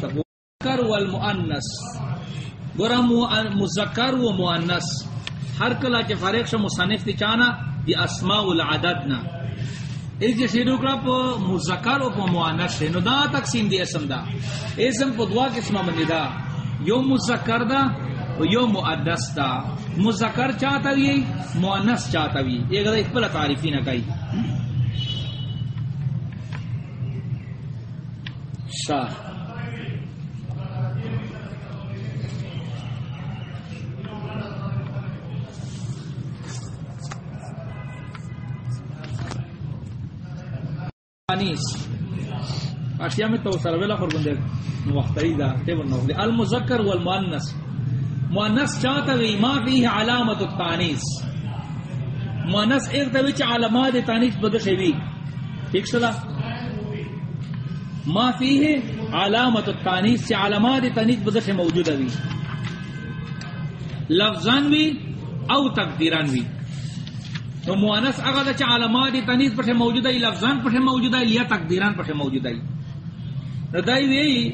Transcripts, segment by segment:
تا مذکر والمؤنس گورا مذکر و مؤنس ہر کلا کے فارغ شو مصنف تی چانا دی اسماء العددنا اس کے شروع کرا پا مذکر و پا مؤنس ہے نو دا تقسیم دی اسم دا اسم پا دوا قسم من دا یو مذکر دا و یو مؤنس دا مذکر چاہتا بھی مؤنس چاہتا بھی ایک دا اکبر تعریفی نہ کئی شاہ انیس اشیاء میں تو سرویلا پر بندے وقتی دا تے ورنو دے المذکر والمؤنث مؤنث چاہتا وی ما فیہ علامت التانیس مؤنث ایک تے وچ علامات تانیس بدشے وی ٹھیک سلا ما فیہ علامت التانیس سے علامات تانیس بدشے موجود وی لفظان وی او تقدیران وی تو مؤنث اگر چ علامات تنیس پر موجود ہے لفظان پر موجود ہے یا تقدیران پر موجود ہے ردائی وی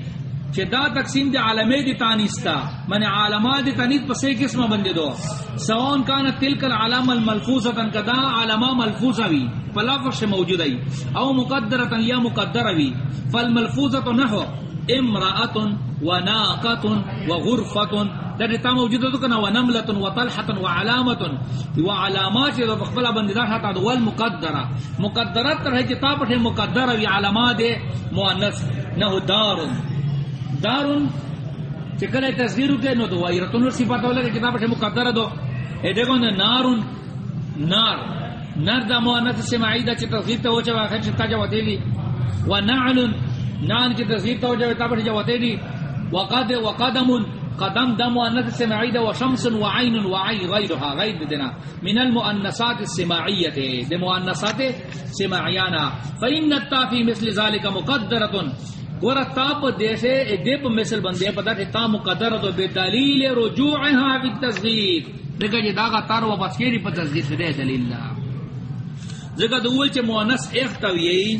چ دا تقسیم دی علامات دی تانیس تا من علامات دی تانیس پر سے قسم بندے دو. سواء کان تلک العلامه الملفوظه کدا علامه ملفوظه وی فلا فرش موجود ہے او مقدره یا مقدره وی فالملفوظه نحو. امراه وناقه وغرفه در تا موجود تو کنا ونملۃ وطلحۃ وعلامۃ وعلامات جو بخبلا بندہ ہتا دو المقدرہ مقدرات رہ کہ تا پٹھے مقدرہ وی علامات مؤنث. نہ دار. دار. چکلے تصغیر کے نو تو ویرتن صفات ولا کہ کتاب پٹھے مقدرہ دو. اے دیکھو نار. نار. نار دا مؤنث سماعی دا چ تصغیر تو چ واخر چ تا جو ودیلی ونعل. نان کی تصغیر تو جو تا پٹھے جو ودیلی وقد وقدم قدم دا مؤنث سماعی و شمس و عین و عی غیرها غیر دینا. من المؤنثات السماعیت. دے مؤنثات سماعیانا. فإن التا فی مثل ذلك مقدرۃ گورا تاپ دیسے دے مثل بندے پتہ کہ تا مقدرۃ بے دلیل رجوعها فی التصغیر دیکھا جی داغا تار و بسکیری پر تصغیر سے دے دلیل لا. ذکر دوول چے مؤنث اختوی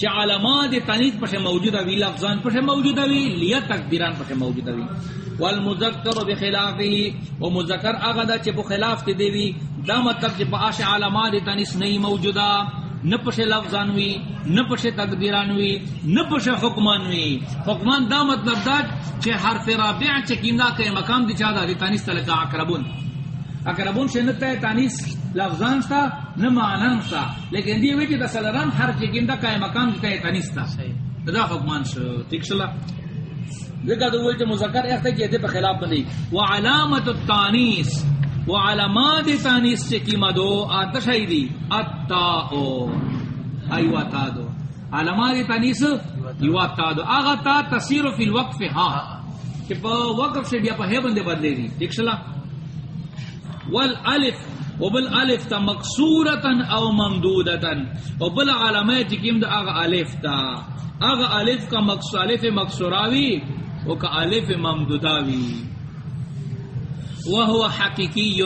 چ علامات تانیث پر موجود وی، لفظان پر موجود وی، لیا تقدیران پر موجود وی. والمذکر بخلافه ومذکر اغدا چ بخلاف تے دیوی، دا مطلب چ باش علامات تانیث نہیں موجودا، نہ پش لفظان وی، نہ پش تقدیران وی، نہ پش حکمان وی. حکمان دا مطلب دا چ حرف رابع چ کیندا کہ مقام دی چا دا تانیث تلقا اقربون اقربون شنت تانیث لفظان تھا نہ معنی تھا لیکن دی وچ د سلران ہر چ گندا کای مقام تے تنیس تھا دا حکمان شو. ٹھیک شلا؟ ذکر دو وچ مذکر ایت کہ دے خلاف بنی. و علامت التانیس. و علامات تانیس چ کی مدو؟ اتش دی. اتا او ایوا تا دو علامات تانیس یوا تا دو اغا تا تصیر فی الوقف ہا کہ وقف سے بیا پہ بندے بدلے دی. ٹھیک شلا؟ والالف وبل الف تا مکسورتا او ممدودتا. وبل علامات کیم دا اغا الف تا. اغا الف کا مکسور الف مکسوراوی و کا الف ممدوداوی. وهو حقیقی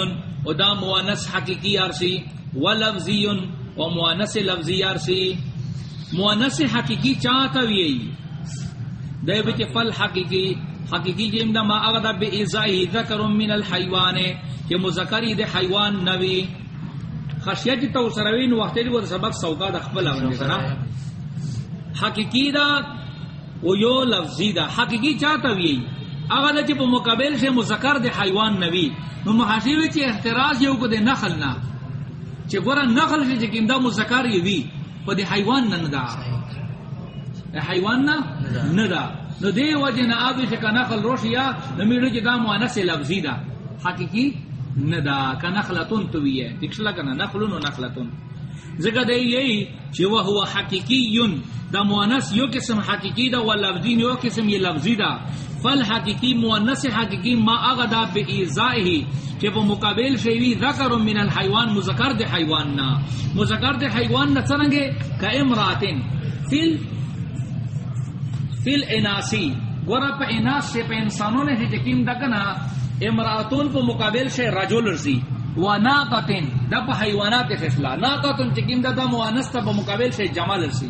و دا موانس حقیقی ارسی و لفظی و موانس لفظی ارسی موانس حقیقی چاہتا وی دے بچ فل حقیقی حقیقی جیم دا ما اغدا بی ازائی ذکر من الحیوان کہ مذکری دے حیوان نوی. خشیت تو سروین وقت دی وہ سبق سوکا دا خپل اون کنا حقیقی دا و یو لفظی دا. حقیقی چاہتا وی اگر دا چی پا مقابل سے مذکر دے حیوان نوی. نو محاشیوی چی احتراز یو کو دے نخل نا. چی گورا نخل سے چکیم دا مذکر یوی. پا دے حیوان نن دا. حیوان نا ندا. نو دے وجہ نا آبی چکا نخل روشیا نمیرو چی دا معنیس لفظی دا حقیقی ندا کا نخلتون تو بھی ہے دکھلا کنا؟ نخلون و نخلتون. ذکر دے یہی چی وہ ہوا حقیقی دا مؤنس یو قسم حقیقی دا واللفظین یو قسم یہ لفظی دا فل حقیقی مؤنس حقیقی ما اغدا بی ایزائی چی پا مقابل شیوی ذکر من الحیوان، مذکر دے حیوان نا مذکر دے حیوان نا سرنگے کا امراتن فیل فیل اناسی گورا پا اناس سے پا انسانوں نے جکیم دا کنا امراتون پا مقابل سے رجل رسی و ناقتن دا پا حیوانات خفلا ناقتن چکیم دا دا موانس تا پا مقابل سے جمال رسی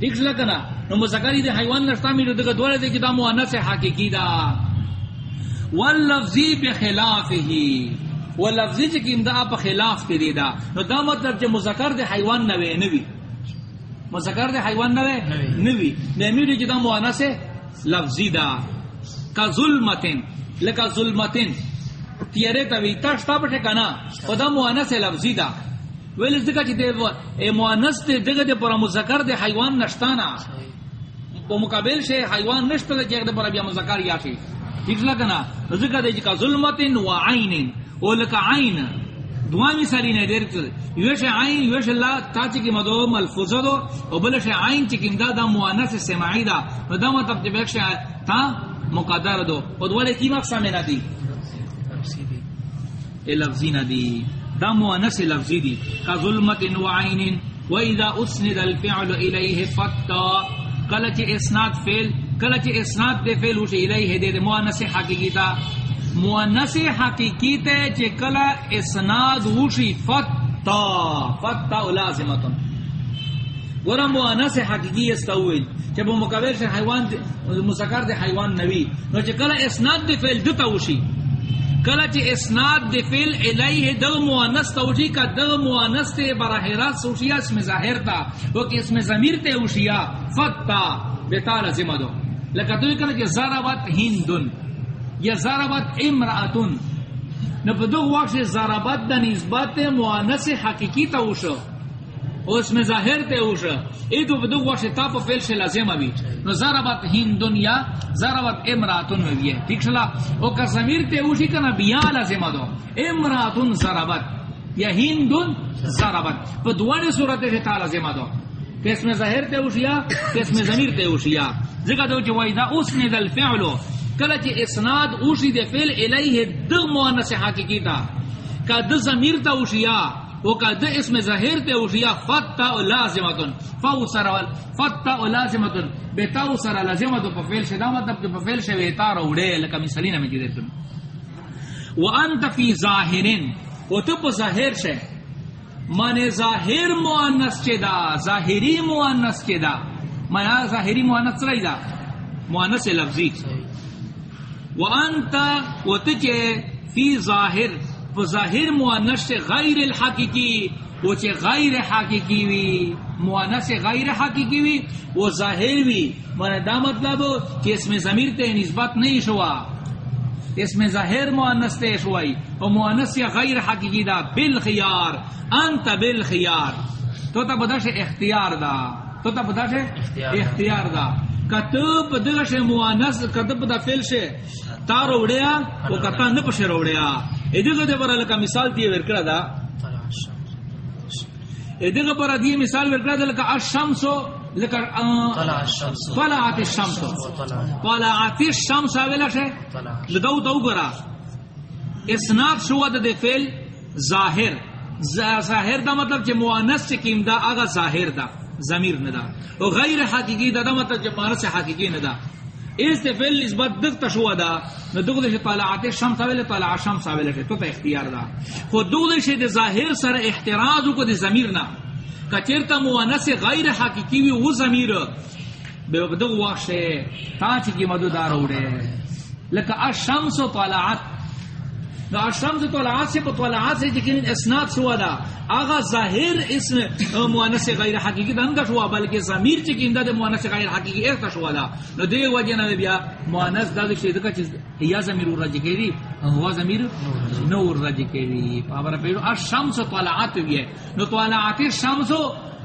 ٹھیک شلا کنا نو مذکر دی حیوان نشتا می دغه دوله دی کدا مؤنث حقیقی دا۔ واللفظی بخلافه واللفظی چې کیم دا په خلاف کې دی دا۔ نو دا مطلب چې مذکر دی حیوان نه وی نه وی مذکر دی حیوان نه وی نه وی نه می دی کدا مؤنث لفظی دا. کا ظلمتن. لکا ظلمتن. تیرے توی تا شتا پٹھے کنا. خدا مؤنث لفظی دا. ویل زکا چی دے اے مؤنث تے دغه دے پر مذکر دے حیوان نشتانا. په مقابل شے حیوان نشتا دے جگ دے پر بیا مذکر یا شی ٹھیک لگنا زکا دے جکا ظلمتن و عین او لکا عین. دوانی ساری نے دیر کر. یوش عین یوش اللہ تا چی کی مدو ملفوظ دو او بلش عین چی کم دا دا مؤنث سماعی دا. دا مطلب تے بیکش تا مقدر دو. او دوالے کی میں نہ دی. لفظی نہ دی دا مؤنث لفظی دی. کا ظلمت و عین. و اذا اسند الفعل الیہ فتا. کلچ اسناد فعل کلچ اسناد دے فعل وش الیہ دے, دے مؤنث حقیقی تا. مؤنث حقیقی تے چ کلا اسناد وش فتا فتا لازمۃ ورا مؤنث حقیقی استویل جب مقابل سے حیوان مذکر دے حیوان نبی نو چ کلا اسناد دے فعل دتا وشی کلا چی اسناد دی فیل الیہ دغ مؤنث توجی کا دغ مؤنث تے براہ راست سوشیا اسم ظاہر تا۔ وہ کہ اسم ضمیر تے اوشیا فتا بتا لازم لکہ تو کلا کہ ضربت ہندن۔ یا ضربت امراتن نہ بدو وقت ضربت د نسبت مؤنث حقیقی تا اوشو او اسم ظاہر تے اوشا ای تو بدو وقت تا پا فیل سے لازم ابھی نو ضربت ہندن یا ضربت امراتن میں بھی ہے ٹھیک شلا؟ او کا ضمیر تے اوشی کنا بیا لازم دو امراتن ضربت یا ہندن ضربت پا دوانی صورت سے تا لازم دو کہ اسم ظاہر تے اوشیا کہ اسم ضمیر تے اوشیا ذکر دو جو ویدہ اسند الفعلو کلا چی اسناد اوشی دے فیل الیہ دغ مؤنث حقیقی تا کا د ضمیر تا اوشیا وہ کا د اسم ظاہر تے اوشیا، فتا او لازمتن. فو سرال فتا او لازمتن. بتا سر لازمتن. په فعل شدا مطلب په فعل شوی تا روڑے لکه مثالین میں دیتے وانت فی ظاہرن و تو په ظاہر شے مانے ظاہر مؤنث چدا ظاہری مؤنث چدا مانا ظاہری مؤنث رہی دا؟ مؤنث لفظی. وانت و تجے فی ظاہر ظاہر مؤنث غیر الحقیقی وہ چے غیر حقیقی وی مؤنث غیر حقیقی وی وہ ظاہر وی۔ من دا مطلب کہ اس میں ضمیر تے نسبت نہیں شوا۔ اس میں ظاہر مؤنث تے شوائی او مؤنث غیر حقیقی دا بالخيار انت بالخيار تو تا بدش اختیار دا تو تا بدش اختیار دا۔ کتب دغش مؤنث کتب دا فعل شے۔ تا روڑیا او کتا نہ پش روڑیا ادھر دے پر لکا مثال دی ورکڑا دا. ادھر پر دی مثال ورکڑا دا لکا الشمس لکا طلعت الشمس طلعت الشمس اولا شے لدو دو گرا اسناد شو دا دے فعل؟ ظاہر ظاہر دا مطلب چے مؤنث چکیم دا آگا ظاہر دا ضمیر ندا او غیر حقیقی دا دا مطلب چے مؤنث حقیقی ندا اس تے فعل نسبت دغ تشو دا، نو دغ دے طلعات الشمس ویل طلع الشمس ویل تو تے اختیار دا۔ خو دغ دے دے ظاہر سر احتراز کو دے ضمیر نہ کچرتا مؤنث غیر حقیقی وی وہ ضمیر۔ بے دغ واش تا چ کی مددار وڑے لک الشمس طلعت نو الشمس طلعات سے طلعات سے جکن اسناد سوا دا. آغا ظاہر اسم مؤنث غیر حقیقی دا انگا شوا، بلکہ ضمیر چکن دا دے مؤنث غیر حقیقی ایک شوا دا. نو دے وجہ نو بیا مؤنث دا دے شید کا چیز یا ضمیر رج کے دی ہوا ضمیر نور رج کے دی پاور پیرو الشمس طلعات وی ہے. نو طلعات الشمس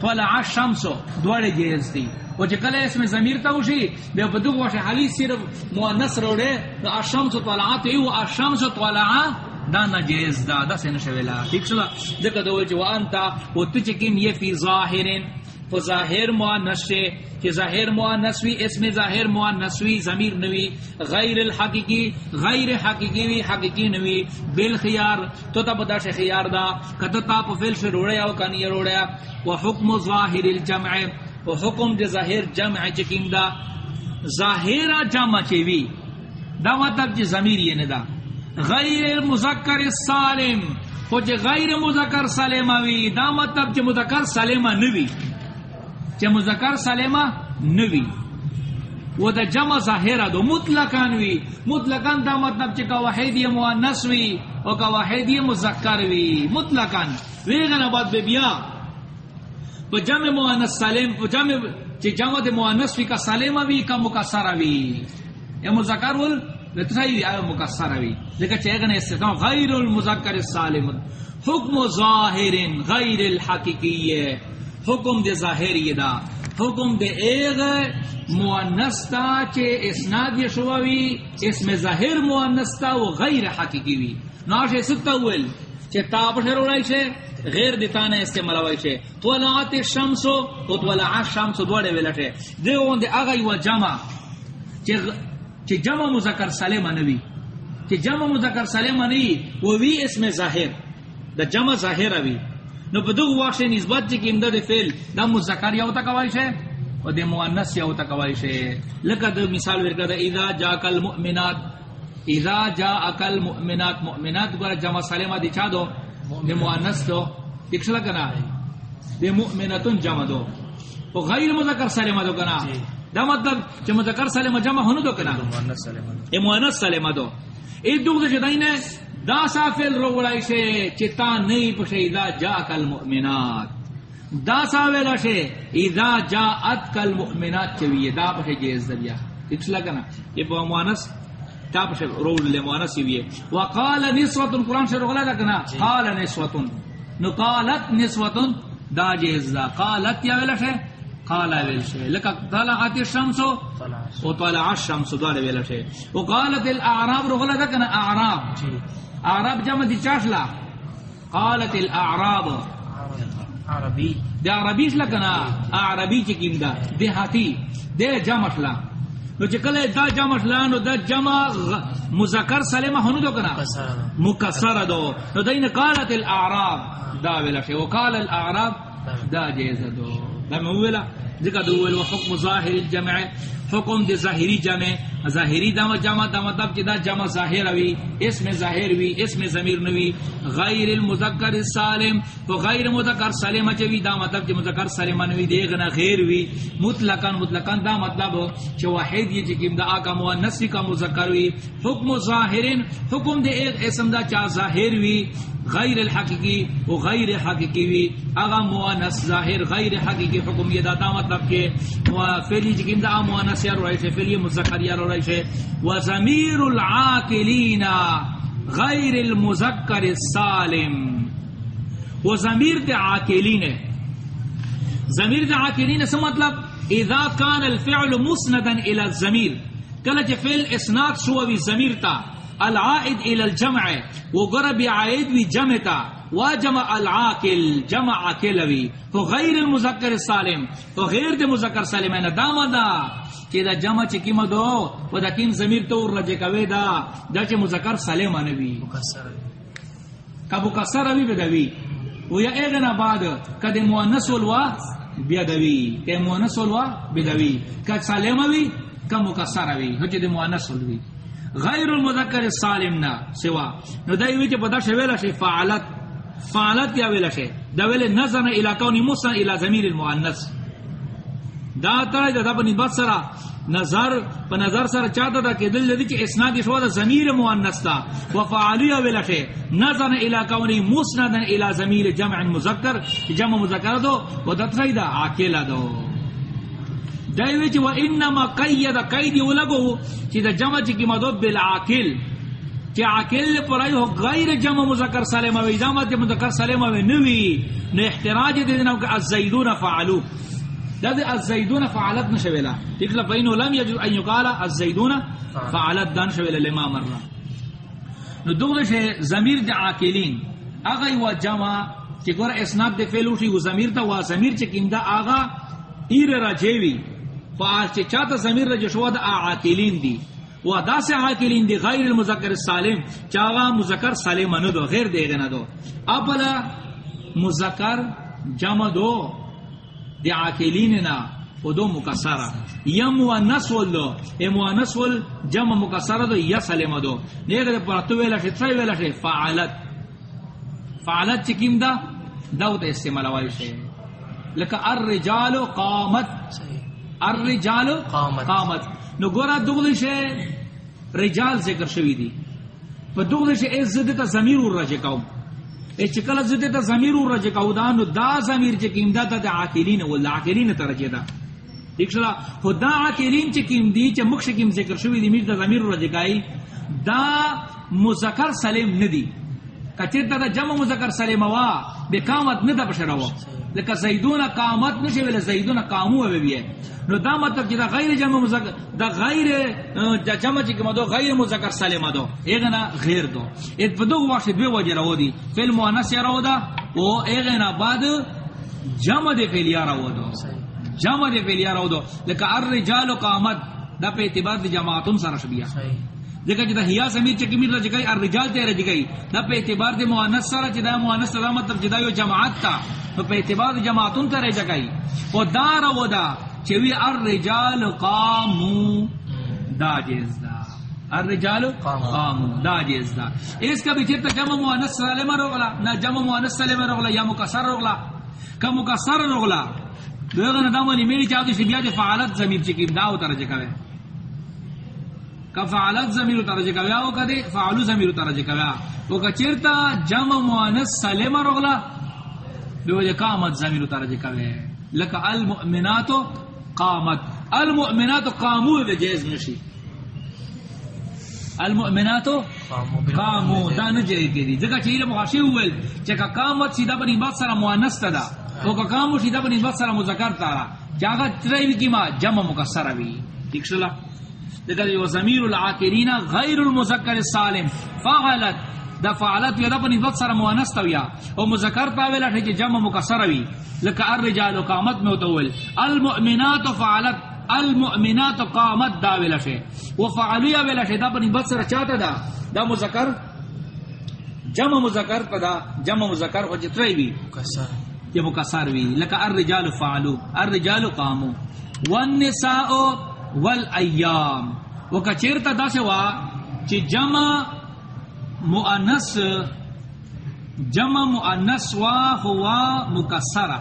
طلع الشمس دوڑے جیز دی او چې کله اسم ضمیر تا وشی په دغه وشه حدیث صرف مؤنث روڑے د الشمس طلعت ایو الشمس طلعا دا نجیز دا دا سن شویلا ٹھیک شلا دکا دو جو انتا وہ تچکیم یہ فی ظاہرین تو ظاہر مؤنث سے کہ ظاہر مؤنث وی، اس میں ظاہر مؤنث وی، ضمیر نوی غیر الحقیقی، غیر حقیقی وی، حقیقی نوی بالخيار تو تب دا خيار دا کتا تا فعل سے روڑیا او کانی روڑیا وحکم ظاہر الجمع، و حکم دے ظاہر جمع چکیم دا، ظاہر جمع چیوی دا مطلب جی ضمیر یہ ندا غیر مذکر سالم، خو جی غیر مذکر سالم وی، دا مطلب جی مذکر سالم نوی چه مذکر سالمه نوی. و دا جمع ظاهره دو. مطلقان وی. مطلقان دا مطلب چه که وحیدی مؤنس وی و که وحیدی مذکر وی. مطلقان ویغن بعد ببیا پا جمع مؤنس سالم پا جمع چه جمع دا مؤنس وی که سالمه وی که مکسر وی. یا مذکر ول لترائی وی آیا مکسر وی. لیکن چه اغن استثناء غیر المذکر سالم حکم ظاہر غیر الحقیقی. حکم دے ظاہری دا. حکم دے ایغ مؤنستا چے اسناد یشووی اسم ظاہر مؤنستا و غیر حقیقی وی. ناش ستا ول چے تاب شروعی چھے غیر دیتانا استعمالوی چھے طولعات الشمس و طولعات الشمس دوڑے ویلٹے دے وان دے اغی و جمع. چے جمع مذکر سالم نوی چے جمع مذکر سالم نوی و وی اسم ظاہر. دا جمع ظاہر وی. نو په دغه واښه نسبت چې کیند د فعل د مذکر یو تا کوي شه او د مؤنث یو تا کوي شه لکه د مثال ورکړه د اذا جاء المؤمنات اذا جاء المؤمنات مؤمنات ګره جمع سالمه دي چا دو؟ د مؤنث دو. دښلا کنا د مؤمناتون جمع دو. او غیر مذکر سالمه دو کنا دا مطلب چې مذکر سالمه جمع هونو دو کنا مؤنث دو. مؤنث سالمه دو. ای دوغه چې داینه دا سافل روڑائی سے چتا نہیں پشے اذا جا کل مؤمنات دا ساویلا شے اذا جا ات کل مؤمنات چویے دا پشے جیز دبیا اکس لگنا یہ با موانس تا پشے روڑ لے موانس چویے وقال نسوتن قرآن سے رغلا لگنا قال نسوتن. نو قالت نسوتن. دا جیز دا. قالت یا ویلا شے قال ویل شے لکا طلعت الشمس. و طلع الشمس دا ویلا شے وقالت الاعراب رغلا لگنا اعراب. اعراب جمع دی چاشلا قالت الاعراب عربی دی عربیش لکنا عربی چکیم دا؟ دی حاتی دی جمع شلا. نو چکل دا جمع شلا نو دا جمع مذکر سلمہ ہنو دو کنا؟ مکسر دو. نو دین قالت الاعراب دا ویلا شے. وقال الاعراب دا جیز دو. دا مولا ذکر دو ویلو حکم ظاہر الجمع. حکم دے ظاہری جمع، ظاہری دام جمع دا مطلب چی دا جمع ظاہر وی اسم ظاہر وی اسم ضمیر نوی غیر المذکر السالم تو غیر مذکر سالم چوی دا مطلب چی مذکر سالم نوی دے غنا غیر وی مطلقاً مطلقاً دا مطلب چی واحد یہ چکیم دا آکا مونسی کا مذکر وی حکم ظاہر حکم دے ایک اسم دا چا ظاہر وی غیر الحقیقی و غیر حقیقی وی. اغا مونس ظاہر غیر حقیقی حکم یہ دا مطلب کہ فیلی چکیم دا مونس یا روڑائی سے فیلی مذکر یا روڑائی سے وزمیر العاقلین غیر المذکر السالم. و وزمیر دے عاقلین. ہے زمیر دے عاقلین سے مطلب اذا کان الفعل مسندا الى الزمیر کلچ فعل اسناد شووی زمیر تا. العائد الى الجمع. وغرب عائد وی جمع تا وجمع العاقل، جمع عاقل وی تو المذکر السالم تو غیر دے مذکر سالم ہے دام دا کہ دا جمع چ کیم دو و دا کیم ضمیر تو رجے کوي دا. دا چ مذکر سالم نے وی مکسر کبو کسر وی بدوی و یا اذن بعد کد مؤنث ولوا بیدوی کہ مؤنث ولوا بدوی کد سالم وی کم مکسر وی ہچ دے مؤنث ولوی. غیر المذکر السالم نا، سوا. نو دای وی چې پدا شویلا شی فعلت. فعلت یا ویلا شی دا ویل نظر الى کون موسی الى ضمیر المؤنث. دا تر دا په نسبت سره نظر، په نظر سره چاته دا کېدل لدی چې اسناد شو دا ضمیر مؤنث تا. وفعلی ویلا شی نظر الى کون مسند الى ضمیر جمع مذکر جمع مذکر دو. و دا تر دا عاقل دو. دایوی چې و انما قید قید ولګو چې د جمع چې کی مدد بالعاقل چې عاقل پرای هو غیر جمع مذکر سالم او جمع د مذکر سالم او نوی نه احتراج دي نو که الزیدون فعلوا دا د الزیدون فعلت نشویلا تکلا بینه لم یجد ان یقال الزیدون فعلت دان شویلا لما مر نو دوغه شه ضمیر د عاقلین اغه و جمع چې ګور اسناد د فعل او شی و ضمیر ته و ضمیر چې کیندا اغه ایر راجیوی فعال چه چاہتا زمیر رجو شوا دا عاقلین دی. و دا سے عاقلین دی غیر المذکر السالم چاہا مذکر سالم ندو غیر دے گنا دو اپلا مذکر جمع دو، دی عاقلین نا، و دو مکسر یا مؤنث ول دو ای مؤنث ول جمع مکسر دو، یا سالم دو. نیگر پر تو ویلا شی تری ویلا شی فعلت فعلت چکیم دا؟ دو تا استعمال والی شی لکه الرجال قامت. صحیح الرجال قامت. قامت. نو ګورا دغه شی رجال ذکر شوی دی. په دغه شی از زده ته ضمیر ور راځي کوم ا چې کله زده ته ضمیر ور راځي کوم دا نو دا ضمیر چې کیم دا د عاقلین ول عاقلین ته راځي دا. شلا؟ خدا عاقلین چې کیم دی چې مخ کیم ذکر شوی دی میر د ضمیر ور راځي دا مذکر سلیم ندی. کچیر دا جمع مذکر سلیم وا به قامت نه د بشراو لکه زیدون قامت نشي ویل زیدون قامو وی بی نو دا مطلب چې دا غیر جمع مذکر دا غیر دا جمع چې کوم دو غیر مذکر سالم دو اغنا غیر دو ات په دوه واشه دوه وجه راو دي. فعل مؤنث یا راو دا او اغنا بعد جمع د فعل یا راو دو جمع د فعل یا راو دو لکه الرجال قامت. دا په اعتبار د جماعتون سره شبیه. صحیح ځکه چې دا هيا سمیر چې کمیر راځي کوي الرجال ته راځي کوي دا په اعتبار د مؤنث سره چې دا مؤنث دا مطلب چې دا یو جماعت تا۔ نو په اعتبار د جماعتون ته راځي کوي او دا رو دا چې وی الرجال قامو دا جیز دا۔ الرجال قامو. قامو دا جیز دا۔ اس کا بھی چرتا جمع مؤنث سالم رغلا نہ جمع مؤنث سالم رغلا یا مکسر رغلا کا مکسر رغلا دغه نه دا چا د بیا د فعالت زمیر چې دا او ترجه کوي کا فعالت ضمیر ترجه کوي. او کده فعلو ضمیر ترجه کوي. او که چیرتا جمع مؤنث سالم رغلا به قامت ضمیر ترجه کوي. لك المؤمنات قامت. المؤمنات قاموا د جائز نشي المؤمنات قامو، دا نه جائز دي ځکه چې علم غاشي وول چې کا قامت سیدا په نسبت سره مؤنث تدا او کا قامو سیدا په نسبت سره مذکر تا جاګه ترې وی کیما جمع مکسر وی ٹھیک شلا دغه یو ضمیر العاقرین غیر المذکر السالم فعلت دا فعلت یدا په نسبت سره مؤنث تویا او مذکر تا ویل چې جمع مکسر وی۔ لك الرجال قامت میں تول المؤمنات فعلت المؤمنات قامت دا ویل شی وفعلوا ویل شی دا په نسبت سره چاته دا۔ دا مذکر جمع مذکر پدا جمع مذکر او جتری وی۔ مکسر۔ یہ مکسر وی۔ لك الرجال فعلوا الرجال قاموا والنساء والایام وکچرتا دا سوا چې جمع مؤنث جمع مؤنث وا هوا مکسرہ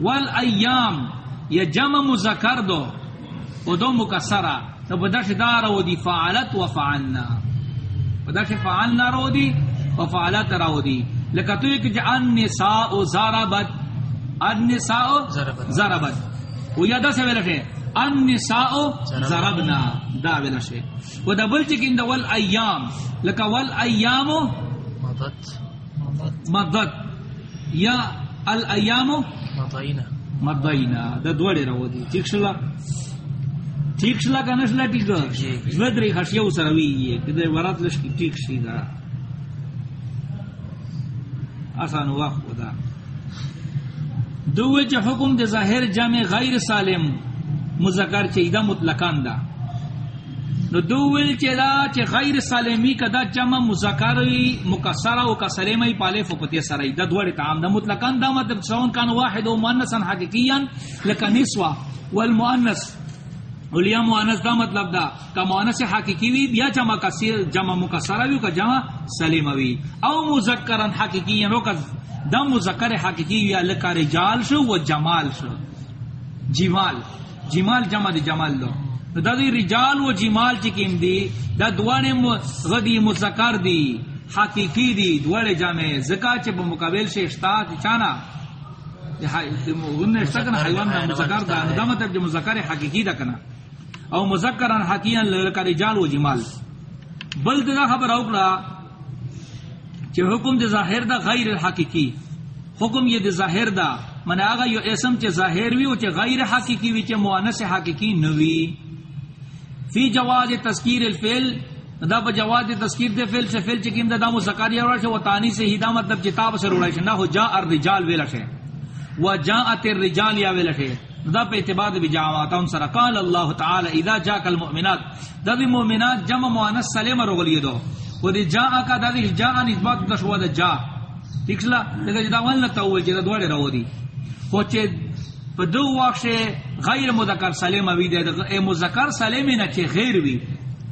والایام یا جمع مذکر دو او دو مکسرہ تو بدش دار و دی فعلت و فعلنا بدش فعلنا رو دی و فعلت رو دی لکتو یک جا النساء زاربت النساء. زربت و یا دا سے ویلشے النساء ضربنا. دا ویلشے و دا والایام لکا والایام مضت مدد. یا الایام مضینا مدینا دا رو دی ٹھیک شلا؟ ٹھیک شلا کا نشلا ٹھیک ٹھیک. سروی یہ. کدے ورات لشکی ٹھیک شی دا. آسان وقت دا. دوے چا حکم دے ظاہر جمع غیر سالم. مذکر چا دا مطلقان دا. نو دوول چې دا چې غیر سالمی کدا جمع مذکر وی مکسره او کسلمی پاله فپتی سره دا دوړ تعام دا مطلقاً دا مطلب سواء کان واحد او مؤنثا حقیقیا لك نسوه والمؤنث. ولیا مؤنث دا مطلب دا. کا مؤنث حقیقی وی، بیا جمع کثیر جمع مکسره وی کا جمع سلیم وی. او مذکرا حقیقیا نو کا دا مذکر حقیقی وی لک رجال شو و جمال شو. جمال. جمال جمع دی جمال دو دا دی رجال و جمال چکیم دی، دا دوان غدی مذکر دی، حقیقی دی دوڑے جامع زکا چے بمقابل سے اشتا چانا۔ غنہ اشتا کنا، حیوان دا مذکر دا دا مطلب جو مذکر حقیقی دا کنا۔ او مذکران حقیقی لکا رجال و جمال۔ بل دا خبر اوکڑا، چے حکم دے ظاہر دا غیر الحقیقی حکم یہ دے ظاہر دا من آغا یو اسم چے ظاہر وی و چے غیر حقیقی وی چے مؤنث حقیقی نوی فی جواز تذکیر الفعل، دا با جواز تذکیر دے فعل سے فعل چکیم دا دا مذکر یا روڑا و تانی سے ہی دا مطلب کتاب سے روڑا نہ ہو جا الرجال ویلا ہے و جاءت الرجال یا ویلا ہے دا پہ اعتبار بھی جاواتا ان سر قال اللہ تعالی، اذا جاءک المؤمنات۔ دا دی مؤمنات جمع مؤنث سلیم رغلی دو۔ و دی جاء کا دا دی جاء نسبت دا شو دا جا۔ ٹھیک سلا جدا ول تا ول جدا دوڑے رو دی خو چے په دو واښه غیر مذکر سالم وی دی د مذکر سالم نه چې غیر وی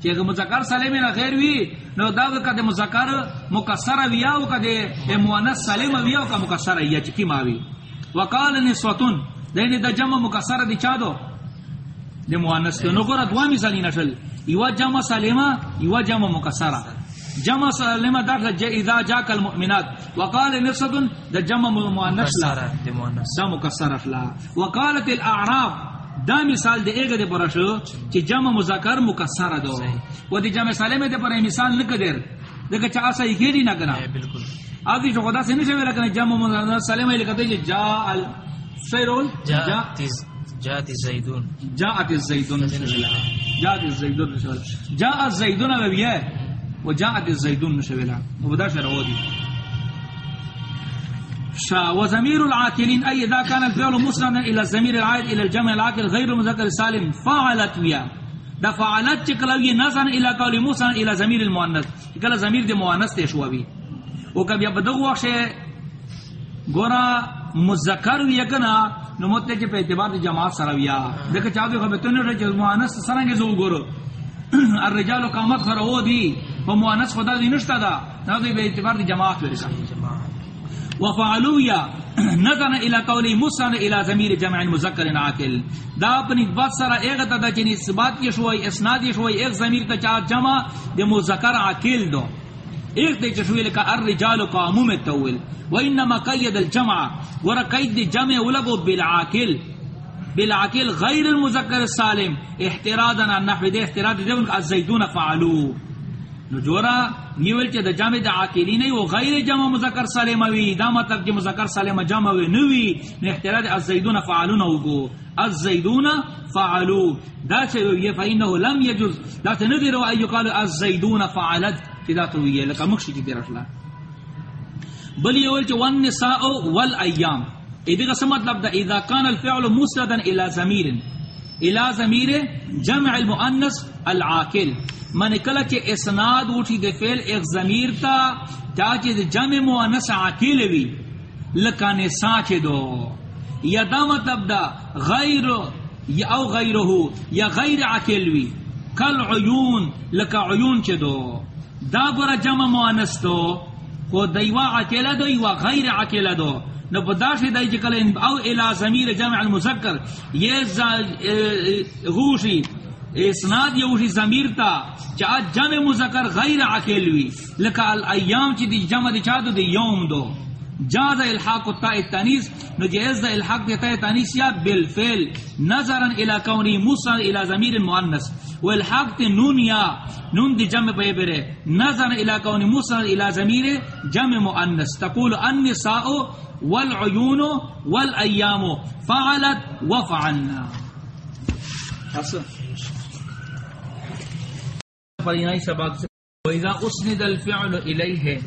چې مذکر سالم نه غیر وی نو دا کده مذکر مکسر وی او کده مؤنث سالم وی او کا مکسر یا چې کی ماوی وقال نسوتن دین د جمع مکسر دی چا دو د مؤنث تو نو ګور دوا مثالی نشل یو جمع سالمه یو جمع مکسره جمع سالمه دا ج اذا جاء المؤمنات. وقال نسوتن د جمع مؤنث لا. دا مکسر اخلا وقالت الاعراب دا مثال دے ایگا دے پرشو چی جمع مذکر مکسر دو. و دی جمع سالم دے پر مثال نک دیر. دیکھا چا آسا ہی گیڑی نہ بالکل. آدھی جو خدا سے نشوے لکنا جمع مذکر سالم ہے لکھتے جی جا ال سیرول جا جاءت جاءت زیدون. جاءت الزیدون نشوے جاءت الزیدون نشوے جاء الزیدون اگر ہے و جاءت الزیدون نشوے لکنا شا وزمير العاقلين اي اذا كان الفعل مسندا الى الضمير العائد الى الجمع العاقل، غير المذكر السالم فعلت ويا دا فعلت چکلوی نظر الى قول موسى الى ضمير المؤنث. کلا ضمیر دی مؤنث تے شوابی او کبھی بدغ وخت گورا مذکر وی کنا نو مت کے اعتبار دی جماعت سره ویا دیکھ چا دے خبر تنے رچ مؤنث سرنگ زو گورو الرجال قامت خرو دی و مؤنث خدا دی نشتا دا. دا دی بے اعتبار دی جماعت ورسا جماعہ وفعلوا یا نظر الى قولی مسن الى ضمیر جمع مذکر عاقل. دا اپنی بات سرا ایک تا چنی اثبات کی شوئی اسناد کی شوئی ایک ضمیر تا چار جمع دے مذکر عاقل دو. ایک تے چشوی لکا الرجال قاموم التول وانما قید الجمع. ورا قید دی جمع ولگو بالعاقل. بالعاقل غیر المذکر السالم. احترادا عن نحو دے احتراد دے الزیدون فعلوا نو جورا، نیول چې د جامع د عاقلین او غیر جمع مذکر سالم وی دا مطلب چې مذکر سالم جمع وی نو وی نو احتراز الزیدون فعلون او گو الزیدون فعلوا دا چې وی فینه لم یجوز دا ته ندی رو ایو قال الزیدون فعلت چې دا ته وی لکه مخشی کې درشلا بل یول چې ون نساء والایام. اې دغه څه مطلب دا اذا كان الفعل مسندا الى ضمیر. الى ضمیر جمع المؤنث العاقل. من کلا چ اسناد اٹھی دے فعل ایک ضمیر تا تا چ جمع مؤنث عاقل وی لکانے ساچ دو یا دا مطلب دا، غیر یا او غیره، یا غیر عاقل وی کل عیون لکا عیون چ دو. دا گورا جمع مؤنث دو. کو دیوا عاقل دو یوا غیر عاقل دو. نو بداش دای چې کله او الی ضمیر جمع المذکر یہ غوشی اسناد یوشی ضمیر تا چا جمع مذکر غیر عاقل وی لکا الایام چی دی جمع دی چا دو دی یوم دو۔ جاز الحاق التاء التانیس نو جائز دا الحاق دی تاء تانیس یا بالفعل نظرا الى کونی موسى الى ضمیر المؤنث والحاق تی نون یا نون دی جمع پہ برے، نظرا الى کونی موسى الى ضمیر جمع مؤنث۔ تقول النساء والعیون والایام فعلت وفعلنا۔ حسن۔ فرینائی سباق سے وَإِذَا أُسْنِدَ الْفِعْلُ إِلَيْهِ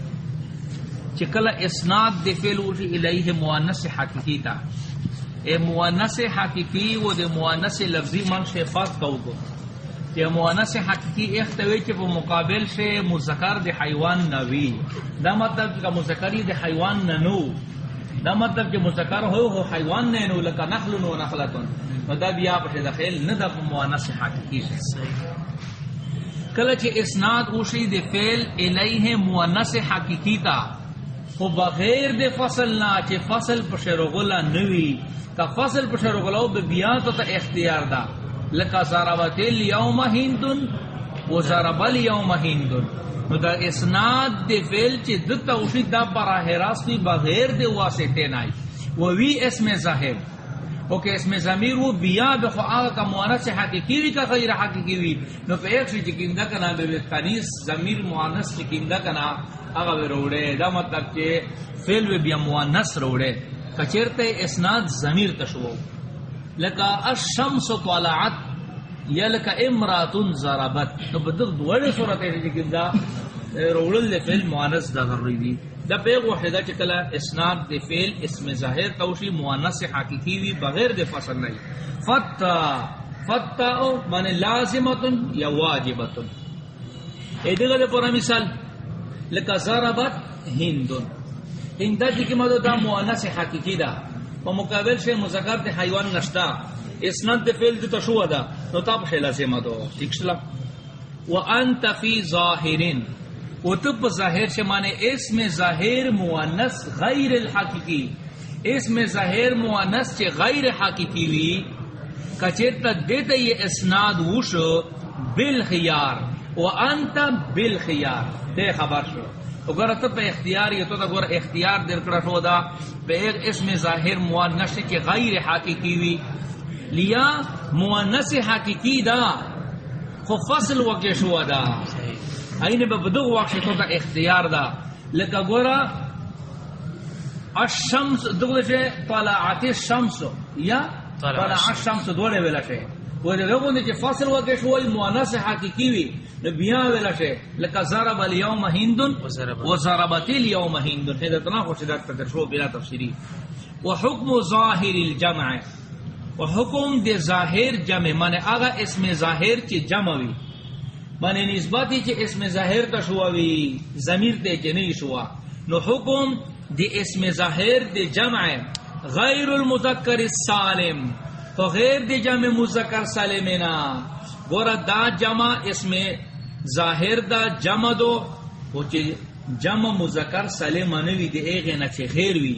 چکل اسناد دے فعل اوٹی الیہ مؤنث حقیقی تا۔ اے مؤنث حقیقی و دے مؤنث لفظی من سے فرق کو کو کہ مؤنث حقیقی اختوی کہ وہ مقابل سے مذکر دے حیوان نوی۔ دا مطلب کہ مذکری دے حیوان ننو۔ دا مطلب کہ مذکر ہو ہو حیوان نے نو لکا نخل و نخلتن۔ نو دا بیا پر دخل ندا مؤنث حقیقی سے صحیح کله چې اسناد اوشي د فعل الیه مؤنث حقیقی تا. خو بغیر د فصل نه چې فصل په شرغلا نوي کا فصل په شرغلا او بیا ته اختیار دا لکا زربت الیوم هندن و زرب الیوم هندن نو دا اسناد د فعل چې د توشی دا براه راستی بغیر د واسطه نه و وی اسم ظاهر. او کہ اس میں ضمیر وہ بیا بخو آغا کا مؤنث سے حقیقی وی کا غیر حقیقی وی نو پہ ایک شی چکندہ کنا بے تنیس ضمیر مؤنث چکندہ کنا آغا بے روڑے. دا مطلب کہ فعل وی بیا مؤنث روڑے. کچرتے اسناد ضمیر تشو لکا الشمس طلعت، یا لکا امرات ضربت. نو بدغ دوڑے صورت ہے چکندہ روڑل دے فعل مؤنث دا ضروری دی. دا پیغ وحدہ چکلا اسناد دے فعل اسم ظاہر توشی مؤنث حقیقی وی بغیر دے فصل نہیں فتا فتا او من لازمتن یا واجبتن. اے دیگا دے پورا مثال لکا ضربت ہندن. ہندہ جی کی مدد دا مؤنث حقیقی دا. و مقابل سے مذکر دے حیوان نشتا، اسناد دے فعل دے تشوہ دا. نو تاب شے لازمتو. ٹھیک شلا؟ وانت فی ظاہرین. و تب ظاہر سے مانے اس میں ظاہر مؤنث غیر الحقیقی، اس میں ظاہر مؤنث چ غیر حقیقی وی کچرتا دیتا یہ اسناد وش بالخیار وانت بالخیار تے خبر شو۔ اگر تو پہ اختیار یہ تو تا گور اختیار در کڑا شو دا بے ایک اسم ظاہر مؤنث کے غیر حقیقی وی۔ لیا مؤنث حقیقی دا، خو فصل وکے شو دا۔ این به بدو وقت تو تا اختیار دا لکا گورا الشمس دغه چې طلعت الشمس یا طلع الشمس دوله ویلا شي و دې دغه نه چې فاصل وکړي شو مؤنث حقيقي وي نو بیا ویلا شي لکه ضرب اليوم هند وضرب. وضربت اليوم هند هدا تنا خو شدت تر شو بلا تفسیری وحكم ظاهر الجمع وحكم د ظاهر جمع معنی هغه اسم ظاهر چې جمع وي معنی نسبتی چې اسم ظاهر ته شو وي ضمیر ته چې نه شو نو حکم د اسم ظاهر د جمع غیر المذکر السالم. تو غیر د جمع مذکر سالمینا. گورا دا جمع اسم ظاهر دا جمع دو، او چې جمع مذکر سالم نوی دی ایغه نه چې غیر وی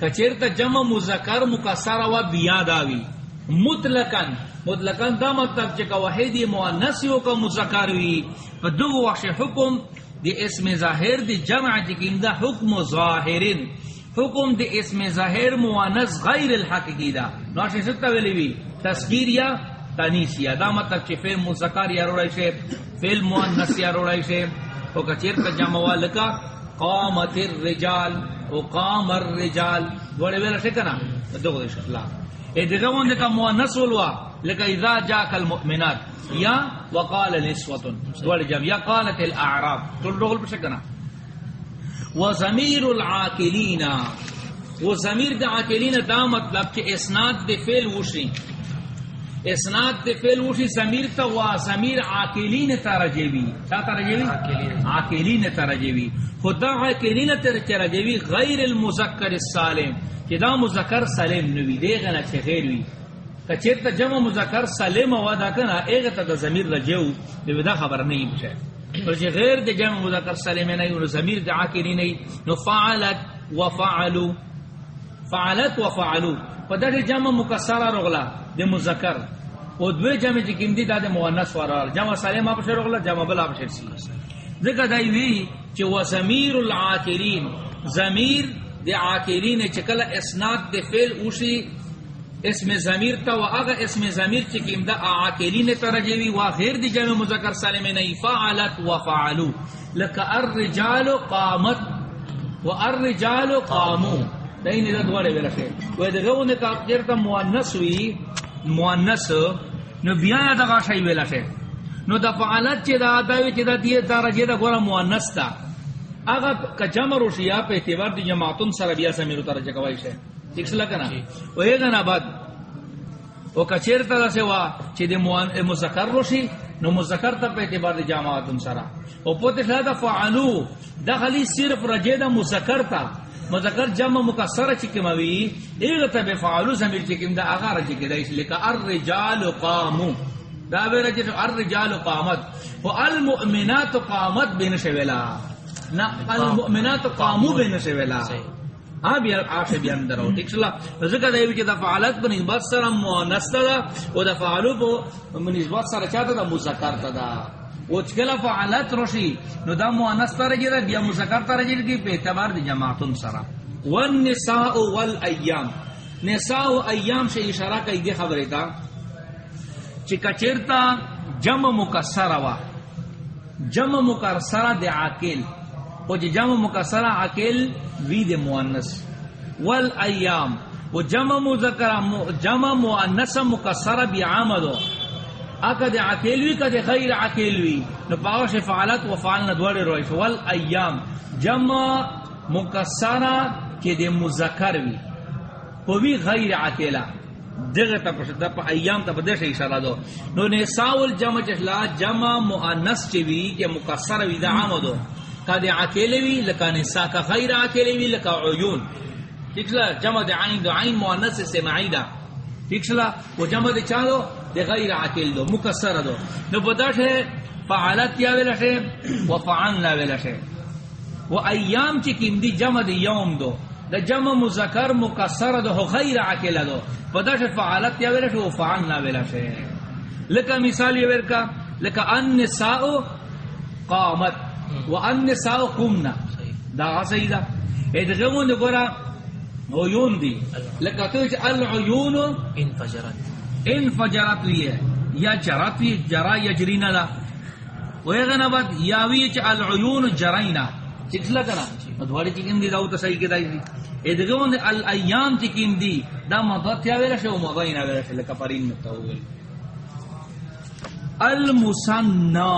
کچیرته جمع مذکر مکسر و بیا داوی مطلقاً مطلقاً دا مطلب چکا وحیدی مؤنثیو کا مذکر وی پا دو وقت حکم دی اسم ظاہر دی جمع چکیم دا حکم ظاہرین حکم دی اسم ظاہر مؤنث غیر الحقیقی دا. ناشی ستا ویلی وی تذکیر یا تانیس یا. دا مطلب چی فیل مذکر یا روڑای شے فیل مؤنث یا روڑای شے او کچیر تا جمع والکا قامت الرجال او قام الرجال. دوڑے ویلا شے کنا دو گو شکلا اے دیگا وند کا مؤنث ولوا لکا اذا جاءك المؤمنات یا وقال نسوة دوڑے جب یا قالت الاعراب تو دو گو شکنا وضمیر العاقلین وضمیر د عاقلین دا مطلب کہ اسناد د فعل وشی۔ اسناد د فعل وشی ضمیر تا وا ضمیر عاقلین ترجوی تا ترجوی عاقلین. عاقلین ترجوی خدا عاقلین ترجوی غیر المذکر السالم کہ دا مذکر سالم نوی دے غنا چھ غیر وی۔ کچرتا جمع مذکر، سالم و دا کنا ایغه تا ضمیر رجو دے دا خبر نہیں بچے پر چې غیر د جمع مذکر سالم نه نو ضمیر د عاقلی نه نو فعلت وفعلوا فعلت وفعلوا په دغه جمع مکسره رغلا د مذکر. او دوی جمع چې کیندي د مؤنث ورال جمع سالم په شر رغلا جمع بل په شر سی. ذکر دای وی چې وضمیر العاقلین. ضمیر د عاقلین چې کله اسناد د فعل اوشي اسم ضمیر تا و اغا اسم ضمیر چکیم دا عاقلین ترجوی و غیر دی جمع مذکر سالم نئی فعلت و فعلو. لکا الرجال قامت و الرجال قامو. دین دا دوارے بلا شے و دغه نے کا چرتا مؤنث وی، مؤنث، نو بیا دا غشای بلا شے نو دا فعلت چې دا دا چې دا دی درجه دا ګور مؤنث تا. اغا کا جمع روشیا په اعتبار دی جماعتن سره بیا سمیرو درجه کوي شه ٹھیک سلا کنا بعد او کچیر تا سے وا مذکر نو مذکر اعتبار او فعلو دخلی صرف مذکر تا مذکر جمع مکسر فعلو زمیر دا الرجال قامو دا الرجال قامت المؤمنات قامت بین شویلا نا المؤمنات قامو بین شویلا صحیح ہاں بیا آخر بیا اندر ہو ٹھیک چلا ذکر ہے کہ دفعالت پر نسبت سره مؤنث او دفعالو په نسبت سره چاته مذکر تا دا۔ او چکلا فعالت روشی نو دا مؤنث دا، بیا مذکر کی په اعتبار سره والنساء نساء ایام سے اشارہ کئی دی خبر تا چې کچرتا جمع مکسر وا۔ جمع مکسر دی عاقل۔ او چې جی جمع مکسر عاقل وی د مؤنث والایام و جمع مذکر جمع مؤنث مکسر بعمد اکه د عاقل وی کده غیر عاقل وی۔ نو پاوش فعلت و فعلنا دوړ روي والایام جمع مکسر کې د مذکر وی۔ په وی غیر عاقله دغه ته په شته په ایام ته په دې اشاره دو۔ نو نساء الجمع جهلا جمع مؤنث چې وی مکسر وی د عمدو کدی عاقل وی لکه نساء کا غیر عاقل وی لکه عیون. ٹھیک ہے جمع د عین دو، عین مؤنث سمعی دا ٹھیک ہے وہ جمع د چالو د غیر عاقل دو مکسر دو. نو پتہ ہے فعلت یا ویلا ہے و فعلنا ویلا ہے و ایام چې کیم دی جمع د یوم دو. دا جمع مذکر مکسر دا غیر عقل دو. پدا شے فعالت یا ویلا شے فعلنا ویلا شے لکا مثال یہ ورکا لکا النساء قامت. و النساء قمنا دا صحیح دا. ادغمون دا گورا عیون دی. لکا تو العیون انفجرت. انفجرت وی ہے یا جرت وی جرا یجرینا دا. ویغنا بعد یاوی چھ العیون جرائنا چکسلا کنا مدواری چکم دی داو تا صحیح کدائی دی ادغمون الایام چکم دی. دا مدوات یا ویرا شو مدوینا ویرا شو لکا پرین متاو المسنہ